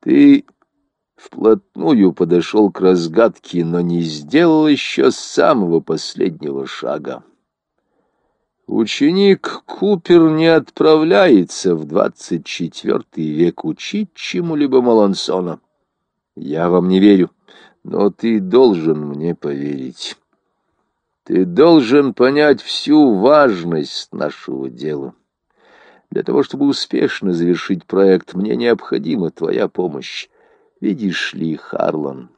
Ты вплотную подошел к разгадке, но не сделал еще самого последнего шага. Ученик Купер не отправляется в двадцать четвертый век учить чему-либо Малансона. Я вам не верю, но ты должен мне поверить. Ты должен понять всю важность нашего дела. Для того, чтобы успешно завершить проект, мне необходима твоя помощь. Видишь ли, Харлан,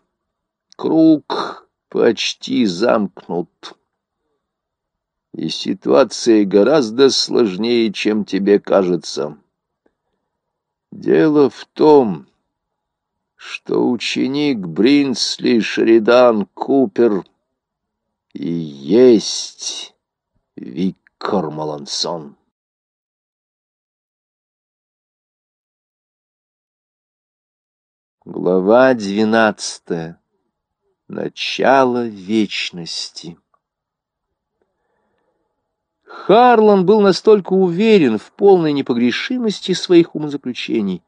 круг почти замкнут. И ситуация гораздо сложнее, чем тебе кажется. Дело в том, что ученик Бринсли Шеридан Купер и есть Виктор Малансон. Глава двенадцатая. Начало вечности. Харлан был настолько уверен в полной непогрешимости своих умозаключений,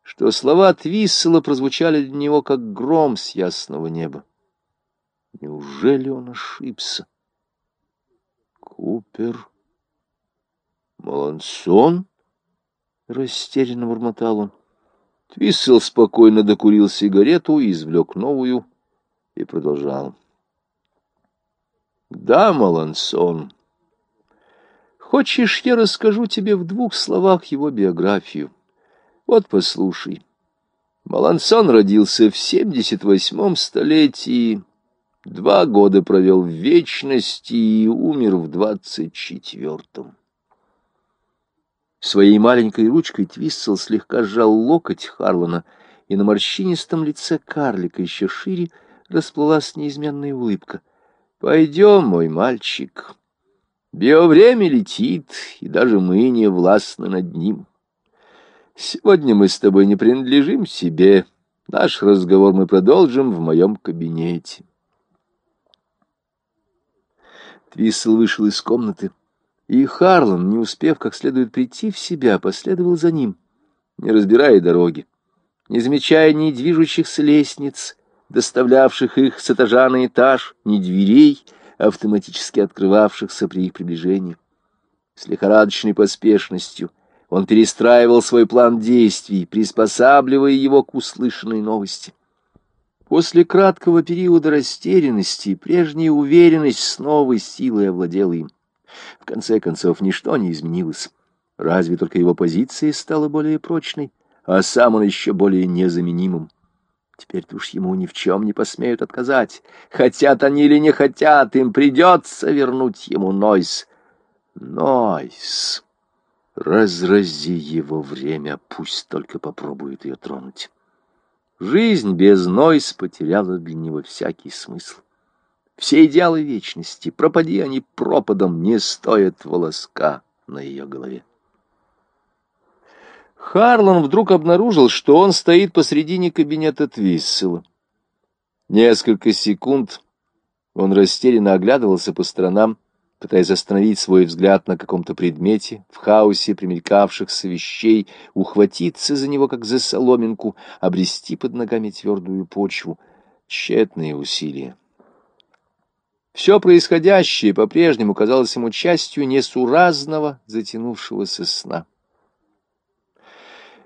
что слова Твиссела прозвучали для него как гром с ясного неба. Неужели он ошибся? Купер? Малансон? Растерянно бормотал он. Твиссел спокойно докурил сигарету, извлек новую и продолжал. Да, Малансон. Хочешь, я расскажу тебе в двух словах его биографию? Вот послушай. Малансон родился в семьдесят восьмом столетии, два года провел в вечности и умер в двадцать четвертом. Своей маленькой ручкой Твиссел слегка сжал локоть Харлана, и на морщинистом лице карлика еще шире расплылась неизменная улыбка. «Пойдем, мой мальчик». Биовремя летит, и даже мы не властны над ним. Сегодня мы с тобой не принадлежим себе. Наш разговор мы продолжим в моем кабинете. Твиссел вышел из комнаты, и Харлан, не успев как следует прийти в себя, последовал за ним, не разбирая дороги, не замечая ни движущихся лестниц, доставлявших их с этажа на этаж, ни дверей — автоматически открывавшихся при их приближении. С лихорадочной поспешностью он перестраивал свой план действий, приспосабливая его к услышанной новости. После краткого периода растерянности прежняя уверенность с новой силой овладела им. В конце концов, ничто не изменилось. Разве только его позиция стала более прочной, а сам он еще более незаменимым. Теперь-то уж ему ни в чем не посмеют отказать. Хотят они или не хотят, им придется вернуть ему Нойс. Нойс! Разрази его время, пусть только попробует ее тронуть. Жизнь без Нойс потеряла для него всякий смысл. Все идеалы вечности, пропади они пропадом, не стоят волоска на ее голове. Харлан вдруг обнаружил, что он стоит посредине кабинета Твиссела. Несколько секунд он растерянно оглядывался по сторонам, пытаясь остановить свой взгляд на каком-то предмете, в хаосе примелькавшихся вещей, ухватиться за него, как за соломинку, обрести под ногами твердую почву. Тщетные усилия. Все происходящее по-прежнему казалось ему частью несуразного затянувшегося сна.